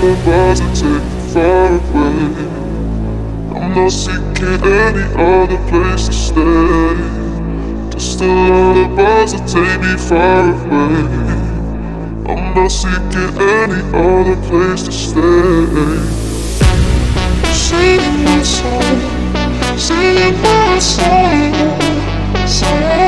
the bars that take me far away. I'm not seeking any other place to stay. Just a lullabies that take me far away. I'm not seeking any other place to stay. Singing my soul, singing my soul, soul.